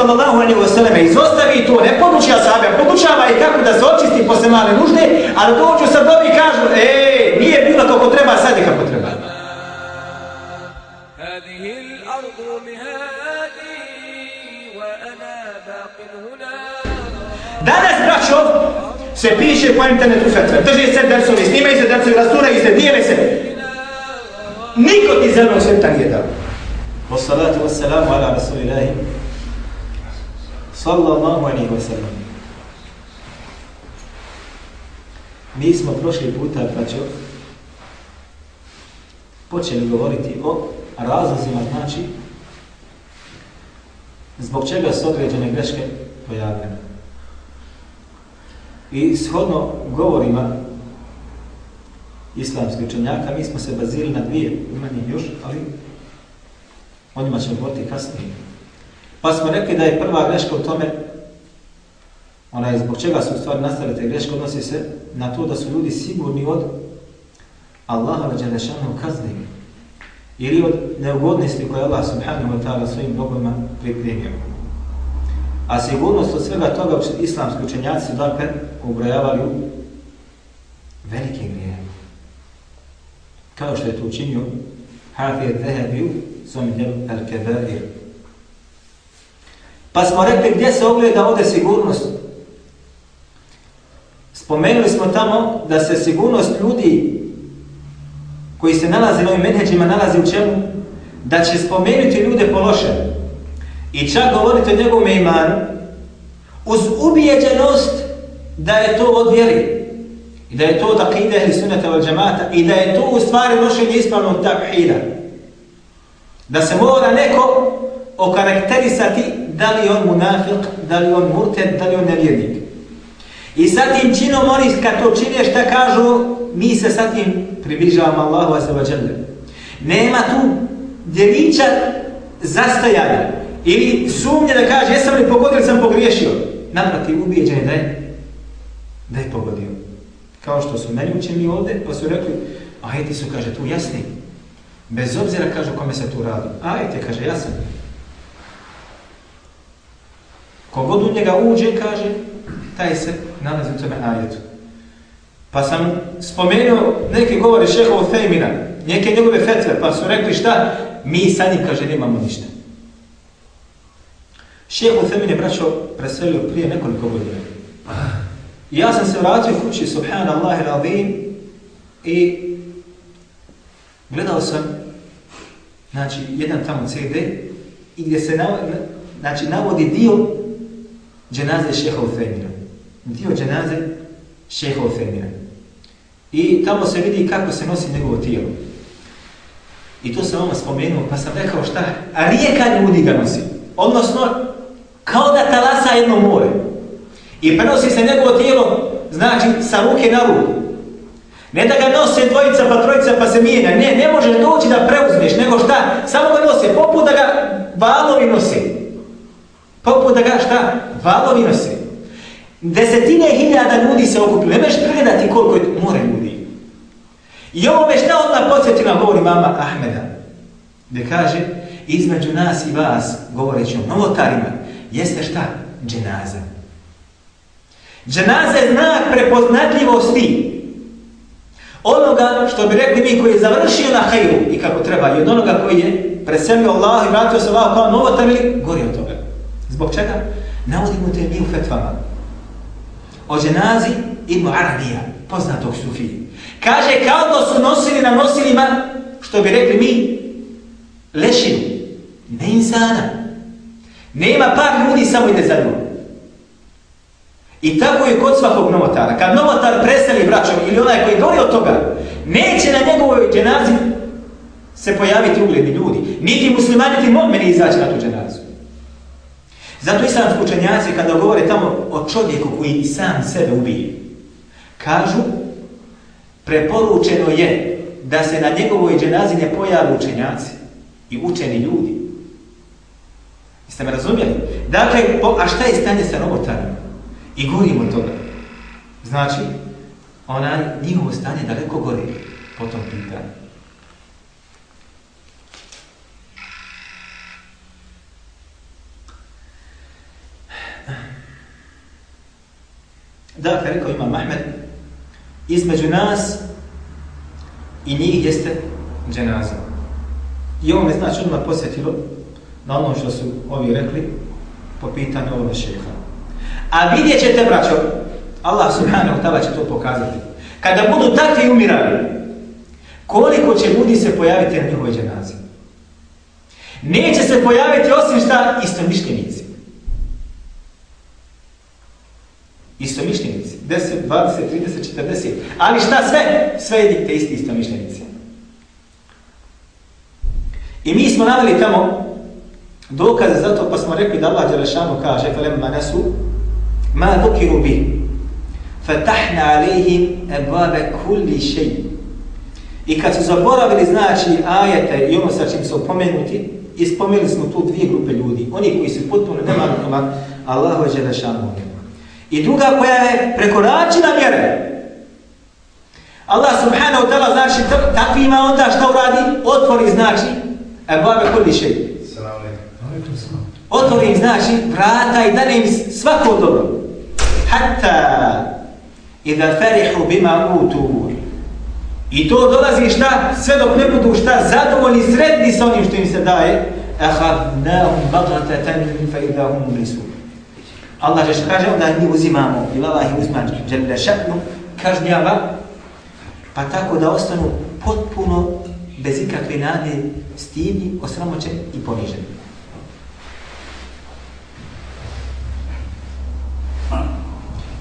sallallahu alaihi wa sallam izostavi to, ne poduči asabe, a podučava i kako da se očisti posle male nužde, ali dođu sad dobi i kažu, e, nije bilo kako treba, sad je kako treba. هذه الأرض مهادي وأنا باق هنا Danas, braćo, se piše po internetu fetve, drži se dersovi, snimaju se dersovi, rasturaju se, dijele se. Niko ti zemljog sveta nije dao. Wassalatu wassalamu ala rasulillahi sallallahu alaihi wa sallam. Mi smo prošli puta, braćo, počeli govoriti o razlozima, znači, zbog čega su određene greške pojavljene. I shodno govorima islamskih učenjaka, mi smo se bazili na dvije, ima njih još, ali o njima ćemo govoriti kasnije. Pa smo rekli da je prva greška u tome, ona je zbog čega su stvari nastale te greške, odnosi se na to da su ljudi sigurni od Allaha na Đelešanu kazni ili od neugodnosti koje Allah subhanahu wa ta'ala svojim bogovima pripremio. A sigurnost od svega toga islamski učenjaci su dakle ubrojavali u velike grije. Kao što je to učinio Hafir Zehebi u svom djelu Al-Kebair. Pa smo rekli gdje se ogleda ovdje sigurnost. Spomenuli smo tamo da se sigurnost ljudi koji se nalaze na ovim menheđima nalazi u čemu? Da će spomenuti ljude po loše. i čak govoriti o njegovom imanu uz ubijeđenost da je to od vjeri i da je to od akide ili sunata od džemata i da je to u stvari nošenje ispravnog takhira. Da se mora neko okarakterisati da li on munafik, da li on murted, da li on nevjernik. I sa tim činom oni kad to čine šta kažu, mi se sa tim približavamo Allahu azzawajal. Nema tu djelića zastajanja ili sumnje da kaže jesam li pogodio ili sam pogriješio. Naprotiv, ubijeđen je da je, da je pogodio. Kao što su meni učeni ovdje, pa su rekli, ajeti su, kaže, tu jasni. Bez obzira, kaže, kome se tu radi. Ajte, kaže, jasni. Kogod u njega uđe, kaže, taj se nalazi u tome ajetu. Pa sam spomenuo neke govore šeha Fejmina, neke njegove fetve, pa su rekli šta? Mi sa njim, kaže, nemamo ništa. Šehova Fejmin je, braćo, preselio prije nekoliko godina. I ja sam se vratio kući, subhanallah i radim, i gledao sam, znači, jedan tamo CD, i gdje se navodi, znači, navodi dio dženaze šeha Ufemira. Dio dženaze šeha Ufemira. I tamo se vidi kako se nosi njegovo tijelo. I to sam vama spomenuo, pa sam rekao šta, a rijeka ljudi ga nosi. Odnosno, kao da talasa jedno more. I prenosi se njegovo tijelo, znači, sa ruke na ruku. Ne da ga nose dvojica pa trojica pa se mijenja. Ne, ne možeš doći da preuzmeš, nego šta? Samo ga nose, poput da ga valovi nose. Poput da ga šta? Valovi nosi. Desetine hiljada ljudi se okupili. Ne možeš pregledati koliko je more ljudi. I ovo me šta odmah podsjetila govori mama Ahmeda. Gde kaže, između nas i vas, govoreći o novotarima, jeste šta? Dženaza. Dženaza je znak prepoznatljivosti onoga što bi rekli mi koji je završio na hajru i kako treba i od onoga koji je preselio Allah i vratio se Allah kao novotar ili gori od toga. Zbog čega? Navodimo te mi u fetvama. O dženazi Ibn Arabija, poznatog sufiji. Kaže kao da su nosili na nosilima, što bi rekli mi, lešinu, ne insana. Nema par ljudi, samo ide za njom. I tako je kod svakog novotara. Kad novotar preseli učeni braćom ili onaj koji doli od toga, neće na njegovoj dženazi se pojaviti ugledni ljudi. Niti muslimani, niti mu'mini izaći na tu dženazu. Zato islamski učenjaci kada govore tamo o čovjeku koji sam sebe ubije, kažu preporučeno je da se na njegovoj dženazi ne pojavi učenjaci i učeni ljudi. Jeste me razumjeli? Dakle, a šta je stanje sa robotarima? I govorimo toga. Znači, onaj njihovo stanje daleko gori po tom pitanju. Dakle, rekao ima Mahmed, između nas i njih jeste dženaza. I ovo me znači odmah posjetilo na ono što su ovi rekli po pitanju ovog šeha. A vidjet ćete, braćo, Allah subhanahu ta'ala će to pokazati. Kada budu takvi umirali, koliko će ljudi se pojaviti na njihovoj dženazi? Neće se pojaviti osim šta istomišljenici. mišljenici. Isto mišljenici. 10, 20, 30, 40. Ali šta sve? Sve jedite isti isto mišljenici. I mi smo naveli tamo dokaze za to, pa smo rekli da Allah Đelešanu kaže فَلَمَّا نَسُوا مَا ذُكِرُوا بِهِ فَتَحْنَا عَلَيْهِمْ أَبْوَابَ كُلِّ شَيْءٍ I kad su zaboravili znači ajete i ono sa čim su opomenuti, ispomenuli smo tu dvije grupe ljudi. Oni koji su potpuno nemarnoma Allahu Đelešanu. I druga koja je prekoračila mjere. Allah subhanahu ta'ala znači takvima onda šta uradi? Otvori znači Ebabe kuli šeji. Otvori im znači vrata i dane im svako dobro. Hatta idha farihu bima utur. I to dolazi šta? Sve dok ne budu šta? Zadovoljni, sredni sa onim što im se daje. Ahadnahum bagratatan fa idahum blisu. Allah je kaže onda mi uzimamo i Allah ih uzma dželle šaknu kažnjava pa tako da ostanu potpuno bez ikakve nade stidni, osramoćeni i poniženi.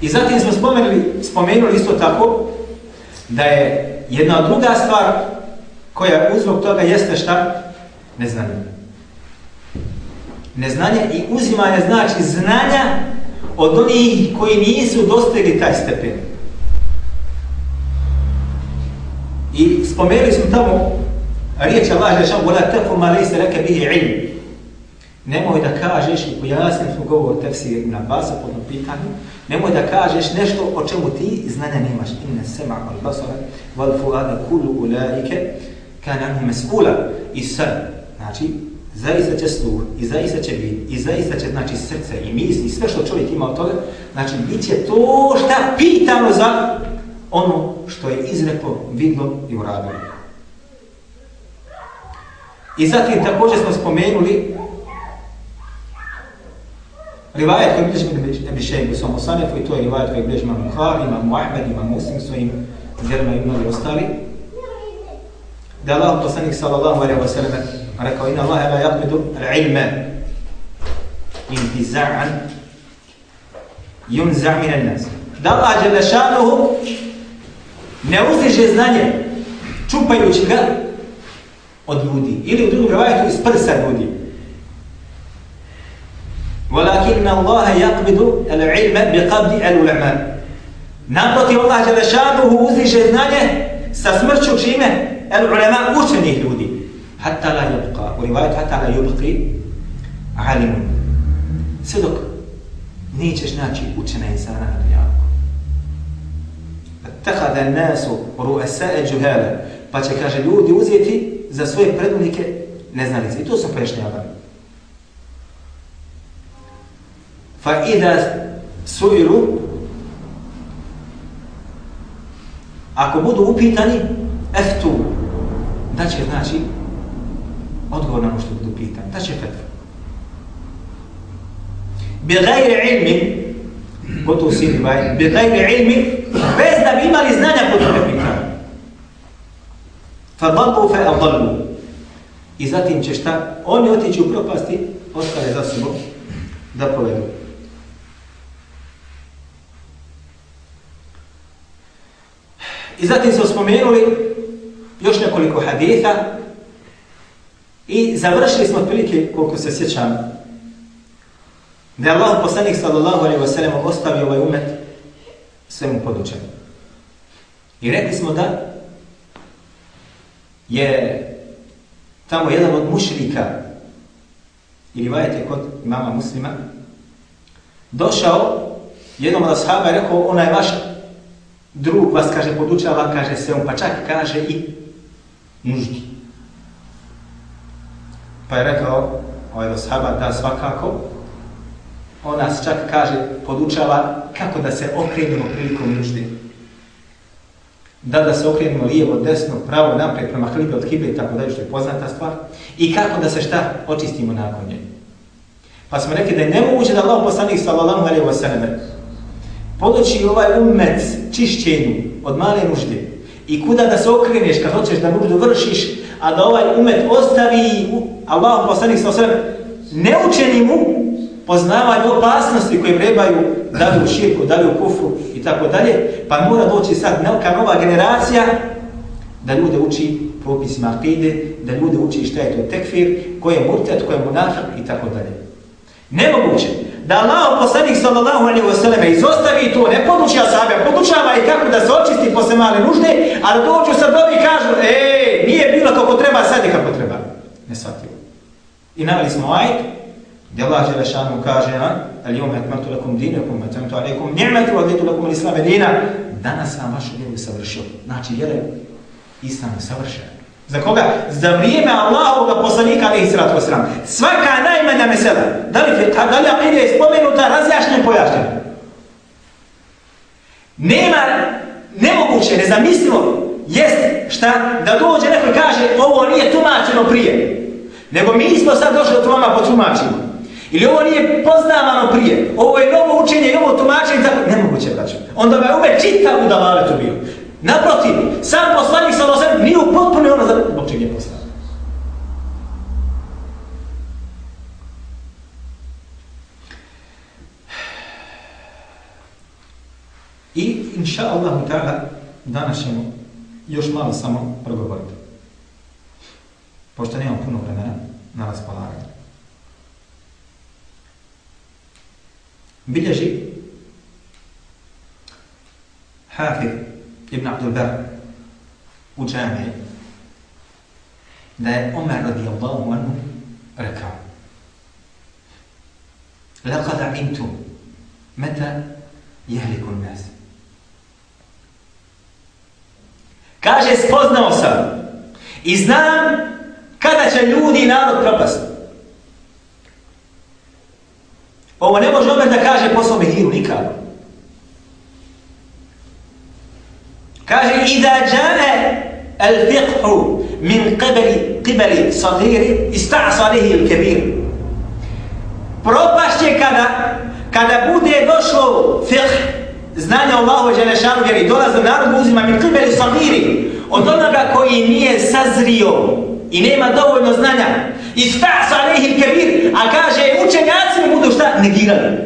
I zatim smo spomenuli, spomenuli isto tako da je jedna druga stvar koja uzrok toga jeste šta? Neznanje Neznanje i uzimanje znači znanja od onih koji nisu dostigli taj stepen. I spomenuli smo tamo riječ Allah je šal, وَلَا تَفُ مَا لَيْسَ لَكَ بِهِ عِلْمِ Nemoj da kažeš, i pojasnim smo govor tefsir na basa pod pitanju, nemoj da kažeš nešto o čemu ti znanja nemaš. Inne sema al basara, wal fuada kullu ulaike, kana anhu mes'ula. I sad, znači, zaista će sluh, i zaista će vid, i zaista će, znači, srce i misli, sve što čovjek ima od toga, znači, bit će to šta pitano za ono što je izreklo, vidlo i uradilo. I zatim također smo spomenuli rivajet koji bilježi Ebi Šejb u svom osanefu i to je rivajet koji bilježi imam Bukhari, imam Muhammed, imam Muslim svojim djelima i mnogi ostali. Da Allah poslanik sallallahu alaihi wa sallam rekao ina Allah la yakmidu al-ilme intiza'an yunza' min al-nas. Da Allah jala šanuhu ne uzdiže znanje čupajući ga od ljudi. Ili u drugom rivajetu iz prsa ljudi. ولكن الله يقبض العلم بقبض العلماء. Naproti Allah je lešanuhu uzdiže znanje sa smrću čime? El ulema učenih ljudi. Hatta la yabqa, U rivajetu hatta la yubqi alimun. Sve dok nećeš naći učena insana na dunjavku. Attahada nasu ru'asa'a juhala. Pa će, kaže, ljudi uzeti za svoje predvodnike neznalice. I to su pojašnjavali. Fa ida suiru ako budu upitani eftu da će znači odgovor na ono što budu pitan. Da će fetva. Bi gajri ilmi, gotovo si ili bi gajri ilmi, bez da bi imali znanja kod tome pitan. Fa dalu fe a dalu. I zatim će šta? Oni otići u propasti, ostale za sobom, da povedu. I zatim smo spomenuli još nekoliko haditha i završili smo otprilike koliko se sjećam da je Allah poslanik sallallahu alaihi wasallam ostavio ovaj umet svemu podučenju. I rekli smo da je tamo jedan od mušrika ili vajete kod imama muslima došao jednom od ashaba i rekao onaj vaš drug vas kaže podučava kaže se on pa čak kaže i nuždi. Pa je rekao ovaj ashaba da svakako on nas čak kaže podučava kako da se okrenemo prilikom nužde. da da se okrenemo lijevo, desno, pravo, naprijed, prema hlibe od hibe i tako dalje, što je poznata stvar. I kako da se šta očistimo nakon nje. Pa smo rekli da je nemoguće da Allah poslanih sallallahu alaihi wa sallam podoći ovaj umet čišćenju od male nužde i kuda da se okreneš kad hoćeš da nuždu vršiš, a da ovaj umet ostavi Allah poslanik sa osrem neučeni ne učeni mu poznavaju opasnosti koje vrebaju da li u širku, da li u kufru i tako dalje, pa mora doći sad neka nova generacija da ljude uči propisima akide, da ljude uči šta je to tekfir, ko je murtet, ko je munafik i tako dalje. Nemoguće da Allah poslanik sallallahu alaihi wa sallam izostavi to, ne podučava sabe, podučava i kako da se očisti posle male nužde, a da dođu sad dobi i kažu, e, nije bilo kako treba, sad je kako treba. Ne shvatio. I navali smo ajt, gdje Allah Želešanu kaže, ali jom etmatu lakum dinakum, etmatu alaikum ni'matu, aditu lakum l'islam dina, danas sam vašu vjeru savršio. Znači, vjera je islam savršena. Za koga? Za vrijeme Allahovog poslanika alaihi sallatu wasallam. Svaka najmanja mesela, da li, da li akide je spomenuta, razjašnjen, pojašnjen. Nema, nemoguće, nezamislivo, jest šta, da dođe neko i kaže ovo nije tumačeno prije. Nego mi smo sad došli od vama po tumačima. Ili ovo nije poznavano prije, ovo je novo učenje novo ovo tumačenje, tako, nemoguće, braću. Onda me ume čitav u davaletu bio. Naprotiv, sam poslanik sa Lozem nije u potpuni ono za... Bog čeg je poslan. I, inša Allah, danas ćemo još malo samo progovoriti. Pošto nemam puno vremena na raspolaganju. bilježi Hafiz ibn Abdul Bar u džami da je Omer radijallahu anhu rekao لقد علمت متى يهلك الناس kaže spoznao sam i znam kada će ljudi i narod propasti Ovo ne može Omer da kaže po svome hiru nikako. Kaže, Ida džane al fiqhu min qibali, qibali sahiri, ista'sa lihi il kebir. Propašće kada, kada bude došlo fiqh, znanje Allahu Đelešanu, jer i dolaz do narodu uzima min qibali sahiri, od onoga koji nije sazrio i nema dovoljno znanja, I stas alehim kebir, a kaže, učenjaci mi budu šta? Negirali.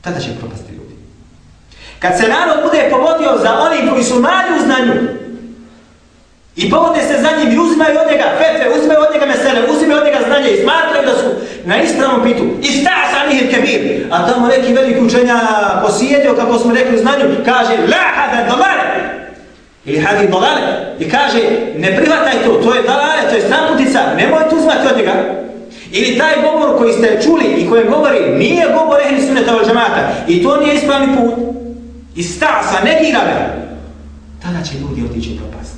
Tada će propasti. Kad se narod bude povodio za onim koji su mali u znanju, i povode se za njim i uzimaju od njega fetve, uzimaju od njega mesele, uzimaju od njega znanje i smatraju da su na ispravnom pitu. I stas alehim kebir. A tamo neki veliki učenja posijedio, kako smo rekli u znanju, kaže, la hada dolare, ili hadi dolare. i kaže ne prihvataj to, to je dolare, to je straputica, nemojte uzmati od njega. Ili taj govor koji ste čuli i koji govori nije govor ehli sunneta od džemata i to nije ispravni put. I stasa, ne gira ga. Tada će ljudi otići u propast.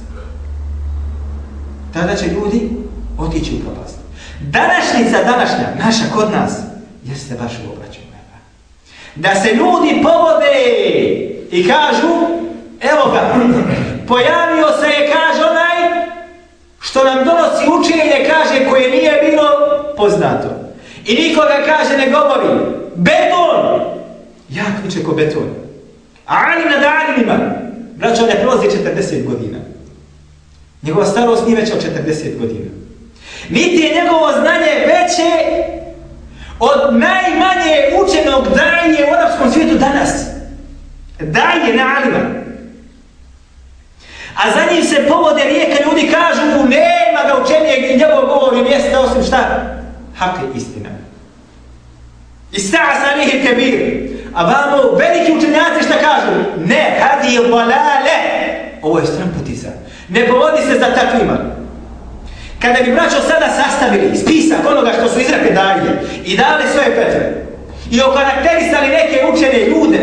Tada će ljudi otići u propast. Današnjica današnja, naša kod nas, jeste baš u obraću. Da se ljudi povode i kažu, evo ga, pojavio se je, kaže onaj, što nam donosi učenje, kaže, koje nije bilo poznato. I nikoga, kaže, ne govori. Beton! Jak viče ko beton. Ali nad alimima, braćo, ne prolazi 40 godina. Njegova starost nije veća od 40 godina. Niti je njegovo znanje veće od najmanje učenog daje u arapskom svijetu danas. Daje na alima. A za njim se povode rijeka, ljudi kažu mu nema ga učenijeg i njegov govor i mjesta osim šta? Hak je istina. I sta'asa lihi kebir. A vamo veliki učenjaci šta kažu? Ne, hadi je valale. Ovo je stramputica. Ne povodi se za takvima. Kada bi braćo sada sastavili spisak onoga što su izrekli dalje i dali svoje petve i okarakterisali neke učene ljude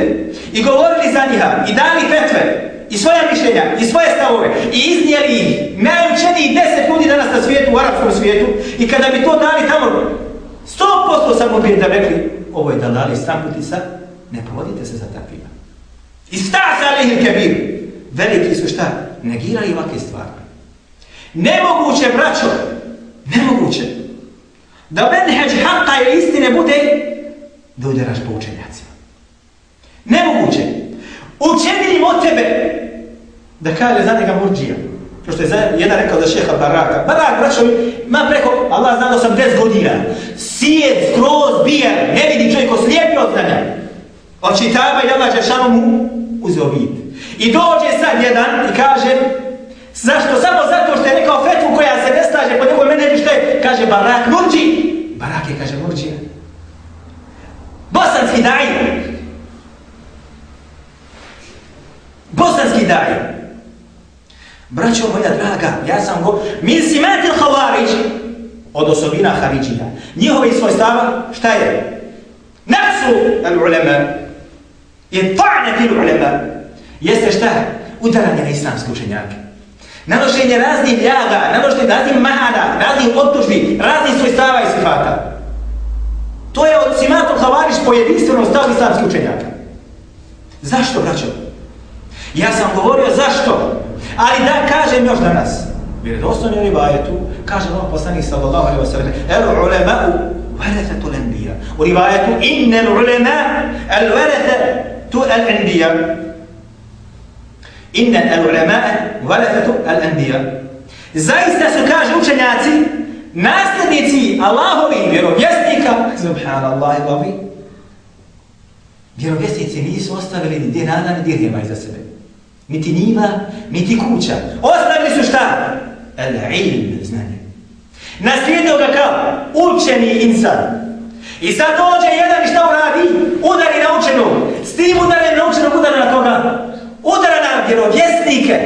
i govorili za njiha i dali petve i svoja mišljenja i svoje stavove i iznijeli ih najučeniji deset ljudi danas na svijetu, u arapskom svijetu i kada bi to dali tamo sto posto samo bi da rekli ovo je dalali stamputica, ne povodite se za takvima. I sta sa alihim kebir. Veliki su šta? Negirali ovakve stvari. Nemoguće, braćo, nemoguće, da menheđ haqqa i istine bude da udaraš po učenjacima. Nemoguće. Učenim od tebe da kaže za njega murđija. Kao što je jedan rekao za šeha Baraka. Barak, braćo, ima preko, Allah zna da sam 10 godina. Sijed, skroz, bijer, ne vidi čovjek oslijepio od znanja. Očitava i Allah Žešanu mu uzeo vid. I dođe sad jedan i kaže, zašto? Samo zato što je rekao fetvu koja se ne slaže po njegovom mene, što je, kaže Barak, murđi. Barak je, kaže, murđija. Bosanski daje. Bosanski daje. Braćo moja draga, ja sam go... Min si matil havarić od osobina Haridžija. Njihovi svoj stava, šta je? Nafsu al ulema. Je ta'ne til ulema. Jeste šta? Udaranje na islamske učenjake. Nanošenje raznih ljaga, nanošenje raznih mahana, raznih optužbi, raznih svojstava i sifata. To je od simatul Havariš po jedinstvenom stavu islamske učenjaka. Zašto, braćo? Ja sam govorio zašto? Ali da kažem još danas. Vjerodostojno je rivajetu, kaže Allah poslanik sallallahu alaihi wa sallam, el ulema'u varetatu l'enbija. U rivajetu, innel l'ulema el varetatu l'enbija. Inne l'ulema'a al-Anbiya. Zaista su, kaže učenjaci, nasljednici Allahovi vjerovjesnika, subhanallah i vjerovjesnici nisu ostavili ni dinana ni dirhima iza sebe niti njima, niti kuća. Ostavili su šta? Al-ilm, znanje. Naslijedio ga kao učeni insan. I sad dođe jedan i šta uradi? Udari na učenog. S tim udaranjem naučenog udara na koga? Udara na vjerovjesnike.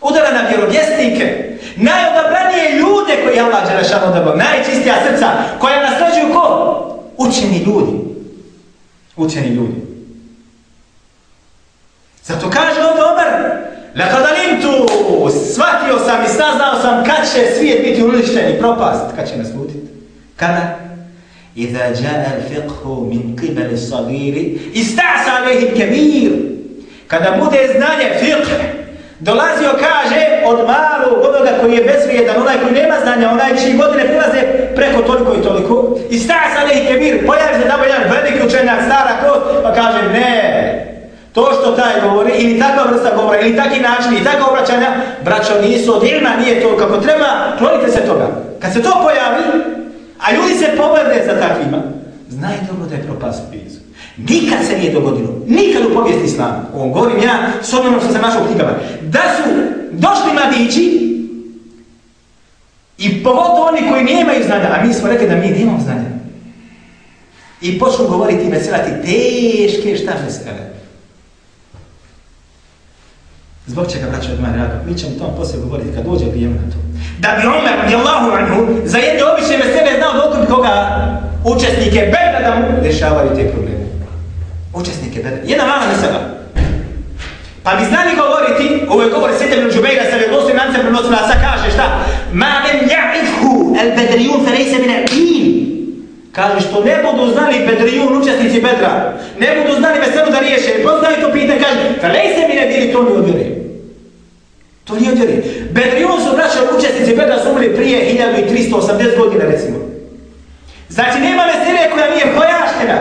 Udara na vjerovjesnike. Najodabranije ljude koji je Allah Đelešanu odabao. Najčistija srca koja naslađuju ko? Učeni ljudi. Učeni ljudi. Zato kaže ovdje Omer, Lekada limtu, shvatio sam i saznao sam kad će svijet biti uništen i propast, kad će nas lutiti. Kada? Iza جاء الفقه من قبل الصغير sagiri, ista'sa الكبير. Kada bude znanje fiqh, dolazio kaže od malog, onoga koji je bezvrijedan, onaj koji nema znanja, onaj čiji godine prilaze preko toliko i toliko, ista'sa alehim kebir, pojavi se tamo jedan veliki učenjak, stara kost, pa kaže ne, To što taj govori, ili takva vrsta govora, ili taki način, i takva obraćanja, braćo, nisu od ilma, nije to kako treba, klonite se toga. Kad se to pojavi, a ljudi se povedne za takvima, znaj dobro da je propast blizu. Nikad se nije dogodilo, nikad u povijesti islama, ovom govorim ja, s onom što sam našao u knjigama, da su došli mladići, i pogotovo oni koji nemaju znanja, a mi smo rekli da mi nemamo znanja, i počnu govoriti i veselati teške šta vesele. Zbog čega braća od moja draga? Mi ćemo tom poslije govoriti kad dođe vrijeme na to. Da bi Omer, radijallahu anhu, za jedne obične mesele znao dok koga učesnike bedra da mu rješavaju te probleme. Učesnike bedra. Jedna mala mesela. Pa bi znali govoriti, ovo je govor Sjetem ibn Džubeira sa vjerovostim nance prenosila, sa kaže šta? Ma men ja'ifhu el bedrijun ferejse min al Kaže što ne budu znali bedrijun, učesnici bedra, ne budu znali veselu da riješe, poznali to pitanje, kaže, ferejse mi ne bili, to mi odvjeri. To nije odvjeri. Bedrijun su vraćali učesnici Bedra su umrli prije 1380 godina, recimo. Znači, nema veselje koja nije pojaštena.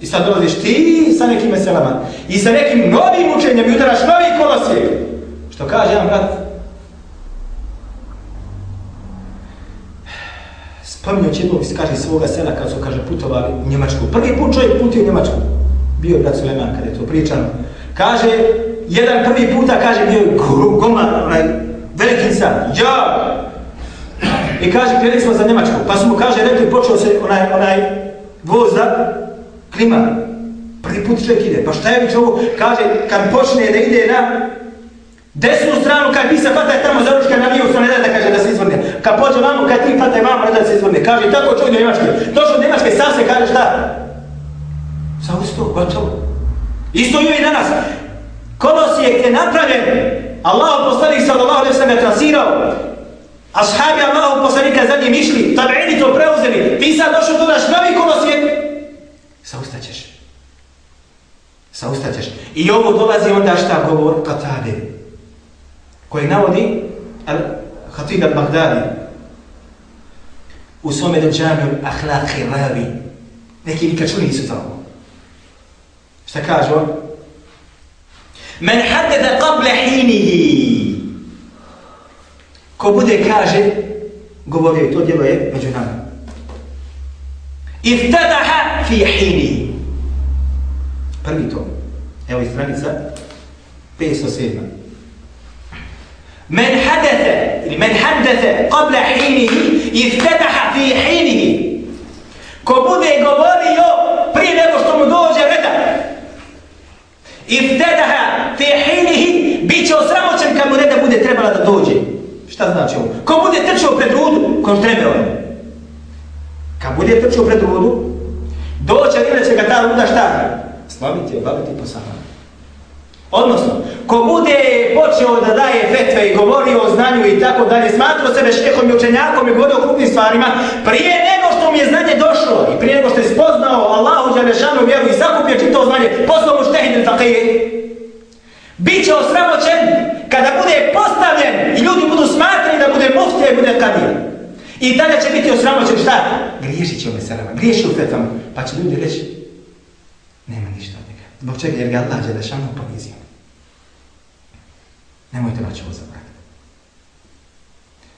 I sad dolaziš ti sa nekim veselama. I sa nekim novim učenjem i udaraš novi kolosijek. Što kaže jedan brat? Spominjao jednog iz kaže svoga sela kad su kaže putovali u Njemačku. Prvi put čovjek putio u Njemačku. Bio je brat Suleman kada je to pričano. Kaže, jedan prvi puta kaže bio je goma, onaj veliki insan, ja! I kaže, krenuli smo za Njemačku, pa su mu kaže, rekli, počeo se onaj, onaj voz da klima. Prvi put čovjek ide, pa šta je već ovo? Kaže, kad počne da ide na desnu stranu, kad bi se pataj tamo za ručka na vijusu, ne da kaže da se izvrne. Kad pođe vamo, kad ti pataj vamo, ne da se izvrne. Kaže, tako čovjek do Njemačke. Došao do Njemačke, sam se kaže šta? Samo isto, gotovo. Isto i danas. Kolosijek je napravljen. Allah poslanik sallallahu alaihi sallam je trasirao. Ashabi Allah poslanika za njim išli. tabi'ini to preuzeli. Ti sad došao tu naš novi kolosijek. Saustaćeš. Saustaćeš. I ovo dolazi onda šta govor Katade. Koji navodi al Khatib al-Baghdadi u svome džamiju لكن Hiravi. Neki nikad čuli nisu tamo. Šta kaže on? Men haddada تو hinihi. Ko bude kaže, govorio je, to djelo je među nama. Iftadaha fi hinihi. Prvi to. Evo stranica 507. Men ili men haddese qabla hinihi, iftetaha fi hinihi. Ko bude govorio prije nego što mu dođe reda, Iftetaha fi hinihi, bit će osramoćen kad mu reda bude trebala da dođe. Šta znači ovo? Ko bude trčao pred rudu, ko treba je. Kad bude trčao pred rudu, doće ili će ga ta ruda šta? Slaviti, obaviti po samom. Odnosno, ko bude počeo da daje fetve i govori o znanju i tako dalje, smatrao sebe šehom i učenjakom i govorio o krupnim stvarima, prije nego što mi je znanje došlo i prije nego što je spoznao Allahu Đalešanu vjeru i sakupio čito znanje, poslao mu štehidin il bit će osramoćen kada bude postavljen i ljudi budu smatrani da bude muftija i bude kadija. I tada će biti osramoćen šta? Griješit će u meselama, griješi u fetvama, pa će ljudi reći, nema ništa. Zbog čega? Jer ga Allah Đalešanu ponizio. Nemojte naći ovo zabrati.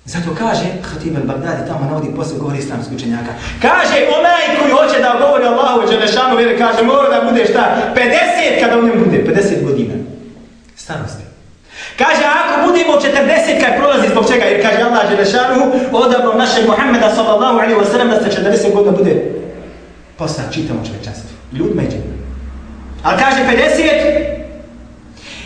Zato kaže Khatib al-Baghdadi, tamo navodi posle govori islamski učenjaka. Kaže, onaj koji hoće da govori Allahu i Đelešanu vjeri, kaže, mora da bude šta? 50 kada u njemu bude, 50 godina. Starosti. Kaže, ako budemo 40 kad prolazi zbog čega, jer kaže Allah Đelešanu, odabrao našeg Muhammeda sallallahu alaihi wa sallam da se 40 godina bude posla čitamo čovečanstvo. Ljudima i džinima. Ali kaže 50,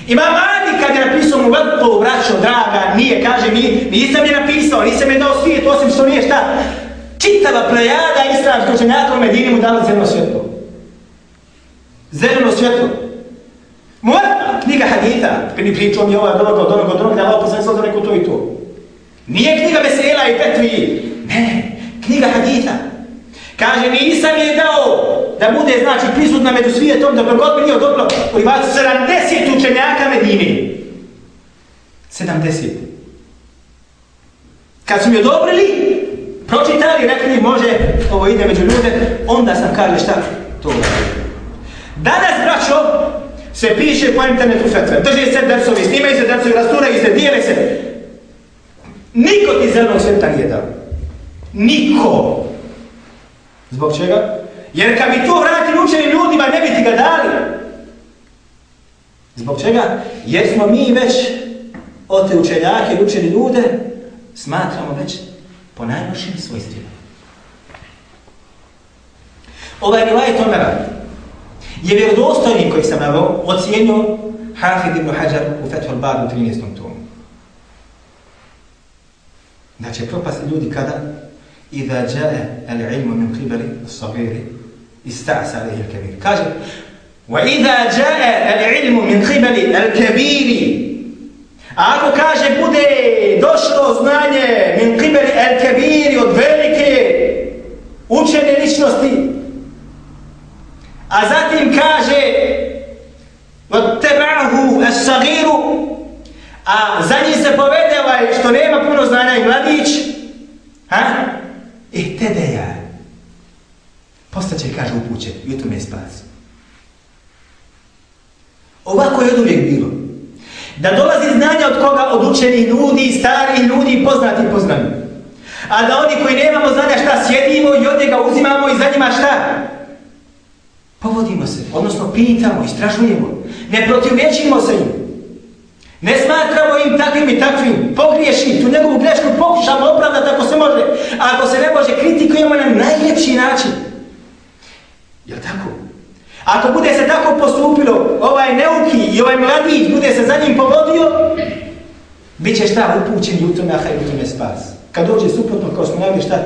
Imam Mali kad je napisao mu vrto, braćo, draga, nije, kaže mi, nisam je napisao, nisam je dao svijet, osim što nije šta. Čitava plejada islamska učenjaka u Medini mu dala zeleno svjetlo. Zeleno svjetlo. Muvrta, knjiga hadita, kad mi pričao mi ovaj donog, od onog, od onog, da ovo posle sam rekao to i to. Nije knjiga vesela i petvi, ne, knjiga hadita. Kaže, nisam je dao da bude, znači, prisutna među svijetom, da god bi nije odobro, u rivacu 70 učenjaka Medine. 70. Kad su mi odobrili, pročitali, rekli, može, ovo ide među ljude, onda sam kaže šta, to. Danas, braćo, se piše po internetu fetve, drže se dersovi, snimaju se dersovi, rasturaju se, dijele se. Niko ti zelenog sveta nije dao. Niko. Zbog čega? Jer kad bi to vratili učenim ljudima, ne bi ti ga dali. Zbog čega? Jer smo mi već od te učenjake, učeni ljude, smatramo već po najlošim svojstvima. Ovaj rivajet Omera je vjerodostojnik koji sam evo ocijenio Hafid ibn Hajar u Fethul Bar u 13. tomu. Da će propasti ljudi kada Iza jae al ilmu min qibali sagiri Ista'sa alihi al kabiri Kaže Wa iza jae al ilmu min qibali al kabiri A ako kaže bude došlo znanje Min qibali al kabiri I je. Ovako je od uvijek bilo. Da dolazi znanja od koga? Od učenih ljudi, starih ljudi, poznati poznani. A da oni koji nemamo znanja šta sjedimo i od njega uzimamo i za njima šta? Povodimo se, odnosno pitamo, istražujemo. Ne protivlječimo se im. takvim, pogriješi, tu njegovu grešku pokušamo opravdati ako se može. A ako se ne može, kritikujemo na najljepši način. Jel tako? Ako bude se tako postupilo, ovaj neuki i ovaj mladić bude se za njim povodio, bit će šta upućen i u tome, aha i u tome spas. Kad dođe suprotno, kao smo navili šta,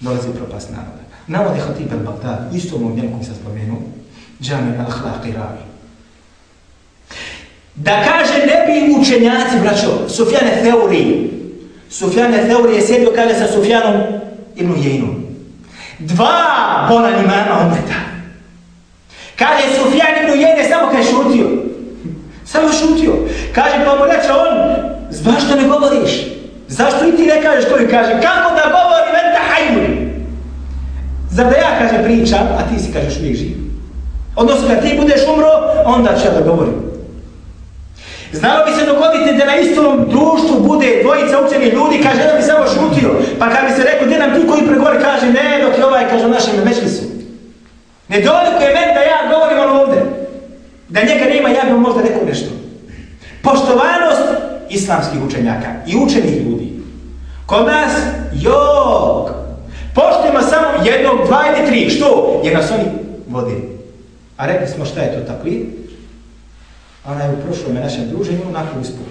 dolazi propast naroda. Navode Hatib al-Baghdad, isto ovom njemu koji sam spomenuo, džami al-Akhlaq i Ravi. Da kaže ne bi učenjaci, braćo, Sufjane Theuri, Sufjane Theuri je sjedio kada sa Sufjanom ibn Jejnom. Dva bolan imama umeta. Kaže Sufjan ibn Ujene, samo kaj šutio. Samo šutio. Kaže pa mu reče on, zašto ne govoriš? Zašto i ti ne kažeš to i kaže, kako da govori venta hajmuni? Zar da ja, kaže, pričam, a ti si, kažeš, uvijek živ. Odnosno, kad ti budeš umro, onda ću ja da govorim. Znalo bi se dogoditi da na istom društvu bude dvojica učenih ljudi, kaže, da bi samo šutio. Pa kad bi se rekao, gdje nam ti koji pregovori, kaže, ne, dok je ovaj, kaže, našem mečli Nedoliko Ne doliko je meni da ja govorim ono ovdje. Da njega nema, ja bi možda rekao nešto. Poštovanost islamskih učenjaka i učenih ljudi. Kod nas, jok, poštujemo samo jednog, dva ili tri. Što? Jer nas oni vode. A rekli smo šta je to takvi? Ona je u prošlom našem druženju onako usput.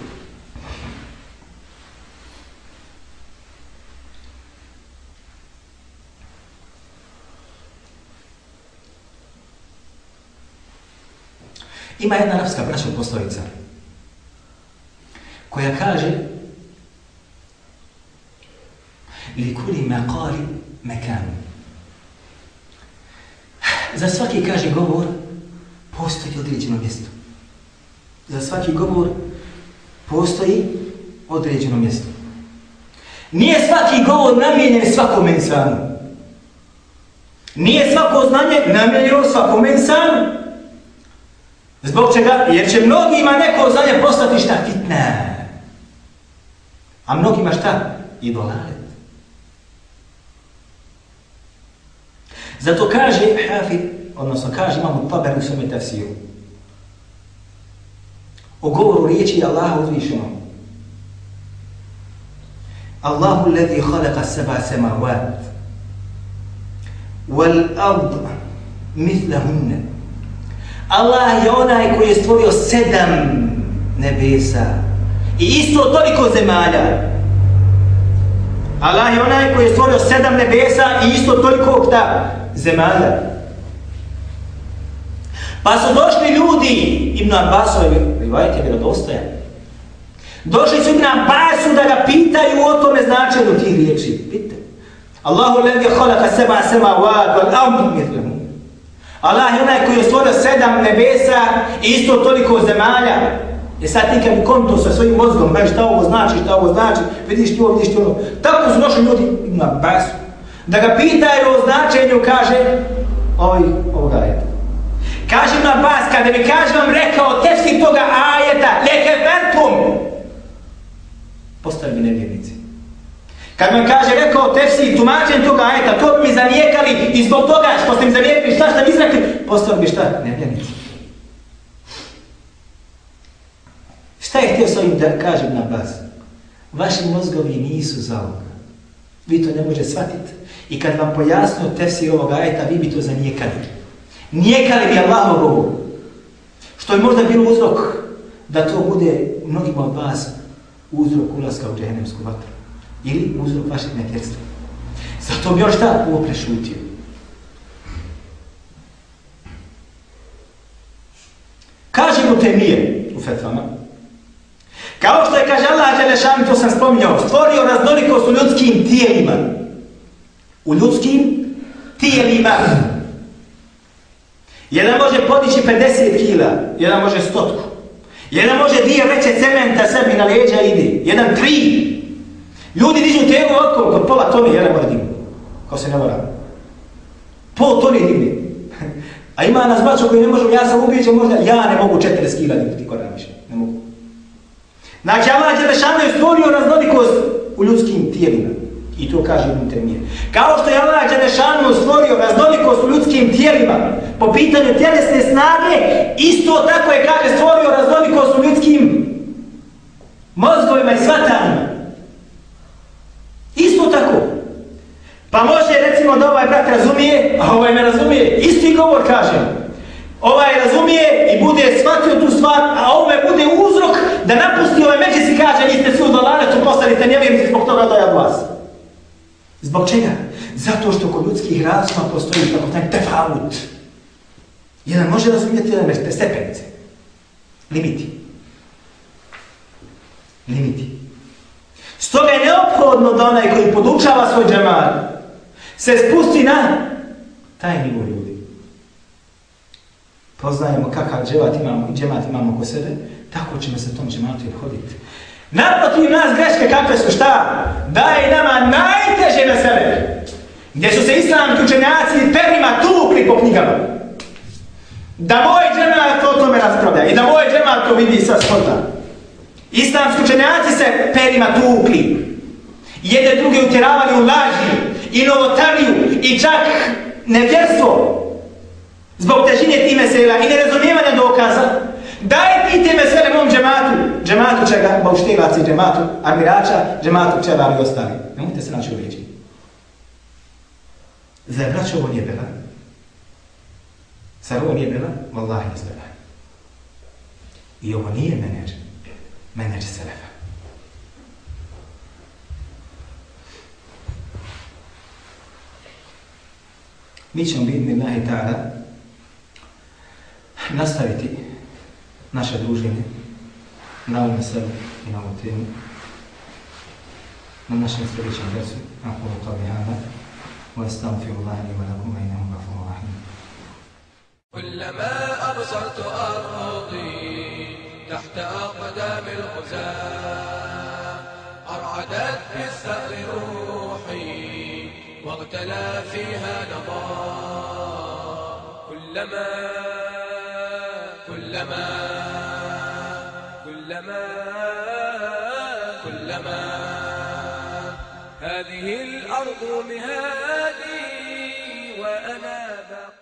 Ima jedna arapska braća poslovica koja kaže li kuli maqali mekanu. Za svaki kaže govor postoji određeno mjesto. Za svaki govor postoji određeno mjesto. Nije svaki govor namijenjen svakom insanu. Nije svako znanje namijenjeno svakom insanu. Zbog čega? Jer će mnogima neko znanje postati šta? Fitna. A mnogima šta? I dolalet. Zato kaže Hafid, odnosno kaže imamo taber u svome tafsiru. O govoru riječi Allaha uzvišenom. Allahu alladhi khalaqa sab'a samawat wal ard mithlahunna. Allah je onaj koji je stvorio sedam nebesa i isto toliko zemalja. Allah je onaj koji je stvorio sedam nebesa i isto toliko šta? Zemalja. Pa su došli ljudi, Ibn Abbasovi, rivajet je vjerodostojan, došli su Ibn Abbasu da ga pitaju o tome značenju tih riječi. Pite. Allahu ledi holaka seba sema wad wal amdu mithlemu. Allah je onaj koji je stvorio sedam nebesa i isto toliko zemalja. E sad ti kad konto sa svojim mozgom, baš šta ovo znači, šta ovo znači, vidiš ti ovo, vidiš ti ono. Tako su došli ljudi Ibn Abbasu. Da ga pitaju o značenju, kaže, ovaj, ovoga je. Kaže na bas, kada bi kaže vam rekao tefsir toga ajeta, leke vertum, postali bi nevjernici. Kad vam kaže rekao tefsir tumačen toga ajeta, to bi mi zanijekali i zbog toga što ste mi zanijekali šta šta mi izrekli, postali bi šta? Nevjernici. Šta je htio s ovim da kažem na bas? Vaši mozgovi nisu za ovoga. Vi to ne možete shvatiti. I kad vam pojasnu tefsir ovoga ajeta, vi bi to zanijekali. Nijekali bi Allahov govor. Što je možda bilo uzrok da to bude mnogim od vas uzrok ulaska u džehennemsku vatru. Ili uzrok vašeg nevjerstva. Zato bi još šta ovo prešutio. Kaže mu te nije u fetvama. Kao što je kaže Allah Đelešan, to sam spominjao, stvorio raznolikost u ljudskim tijelima. U ljudskim tijelima. Jedan može podići 50 kila, jedan može stotku. Jedan može dvije veće cementa sebi na leđa ide. Jedan tri. Ljudi dižu tegu oko, kod pola toni, jedan mora dimu. Ko se ne mora. Pol toni digne. A ima nas braćo koji ne možemo, ja sam ubijeđen, možda ja ne mogu 40 kila dignuti kod više. Ne mogu. Znači, Allah je Đelešanu je stvorio raznolikost u ljudskim tijelima. I to kaže Ibn Temir. Kao što je Allah Đelešanu stvorio raznolikost u ljudskim tijelima po pitanju tjelesne snage, isto tako je kaže stvorio raznolikost u ljudskim mozgovima i svatanima. Isto tako. Pa može recimo da ovaj brat razumije, a ovaj ne razumije. Isti govor kažem. Ovaj razumije i bude shvatio tu stvar, a ovaj bude uzrok da napusti ovaj međe i kaže niste svi u dolanetu, postanite nevjernici zbog toga da je vas. Zbog čega? Zato što kod ljudskih razuma postoji tako taj tefavut. Jedan može razumjeti, jedan te stepenice. Limiti. Limiti. Stoga je neophodno da onaj koji podučava svoj džemat se spusti na taj nivo ljudi. Poznajemo kakav džemat imamo, džemat imamo ko sebe, tako ćemo se tom džematu obhoditi. Naprotiv nas greške kakve su šta? Daje nama najteže na sebe. Gdje su se islamski učenjaci perima tukli po knjigama. Da moj džemat o tome raspravlja i da moj džemat to vidi sa spota. Islamski učenjaci se perima tukli. Jedne druge utjeravali u laži i novotariju i čak nevjerstvo. Zbog težine ti mesela i nerazumijevanja dokaza. Daj ti te mesele mom džematu. Džematu čega? Bauštilaci džematu, armirača, džematu čela i ostali. Nemojte se naći u reći. Zar braćo ovo nije bela? Zar ovo nije bela? Wallahi je bela. I ovo nije menedž. Menedž selefa. Mi ćemo biti Allahi ta'ala nastaviti naše druženje na ovom meselu i na ovom temu na našem sljedećem versu na kolo kabi hada وأستغفر الله لي ولكم إنه غفور رحيم. كلما أبصرت أرضي تحت أقدام الغزاة أرعدت بالثأر روحي واغتلى فيها نضاء كلما كلما كلما كلما هذه الأرض مهادي وأنا باق